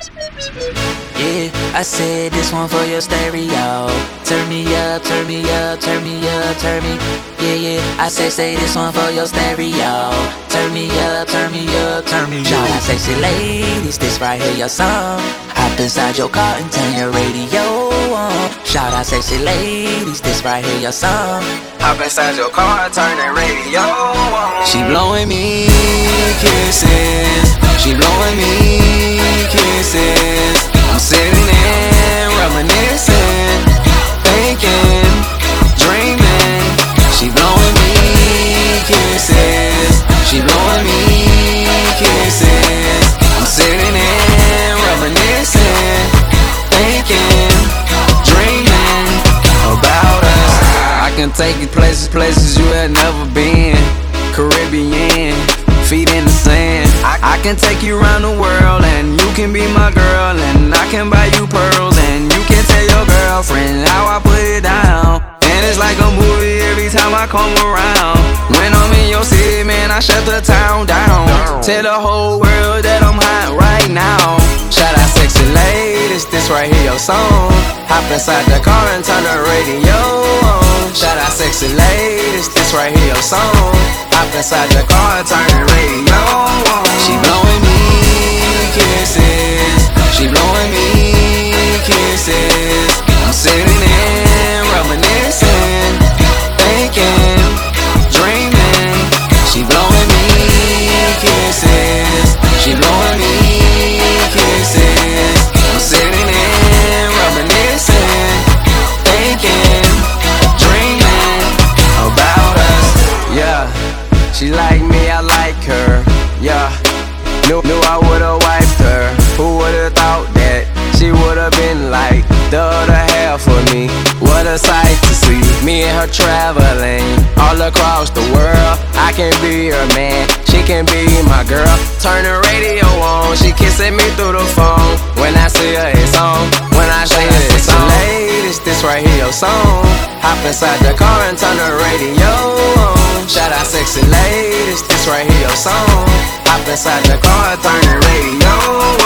Yeah, I said this one for your stereo. Turn me up, turn me up, turn me up, turn me. Yeah, yeah. I say, say this one for your stereo. Turn me up, turn me up, turn me up. Out sexy ladies, this right here your song. Hop inside your car and turn your radio on. Shout out sexy ladies, this right here your song. Hop inside your car, and turn that radio on. She blowing me kisses. She blowing me kisses. I'm sitting there reminiscing, thinking, dreaming. She blowing me kisses. She blowing me kisses. I'm sitting there reminiscing, thinking, dreaming about us. I can take you places, places you had never been. Caribbean, feet sand. I, can take you around the world and you can be my girl. And I can buy you pearls and you can tell your girlfriend how I put it down. And it's like a movie every time I come around. When I'm in your city, man, I shut the town down. Tell the whole world that I'm hot right now. Shout out sexy ladies, this right here your song. Hop inside the car and turn the radio on. Shout out sexy ladies, this right here your song. Hop inside the car and turn the radio on. I'm sitting there reminiscing, thinking, dreaming. She blowing me kisses. She blowing me kisses. I'm sitting there reminiscing, thinking, dreaming about us. Yeah, she like me, I like her. Yeah, knew, knew I would've wiped her. Who would've thought she would've been like the other half of me? What a sight to see. Me and her traveling all across the world. I can be her man, she can be my girl. Turn the radio on, she kissing me through the phone. When I see her, it's on. When I say her, it's on. Ladies, this right here your song. Hop inside the car and turn the radio on. Shout out sexy ladies, this right here your song. Hop inside the car, turn the radio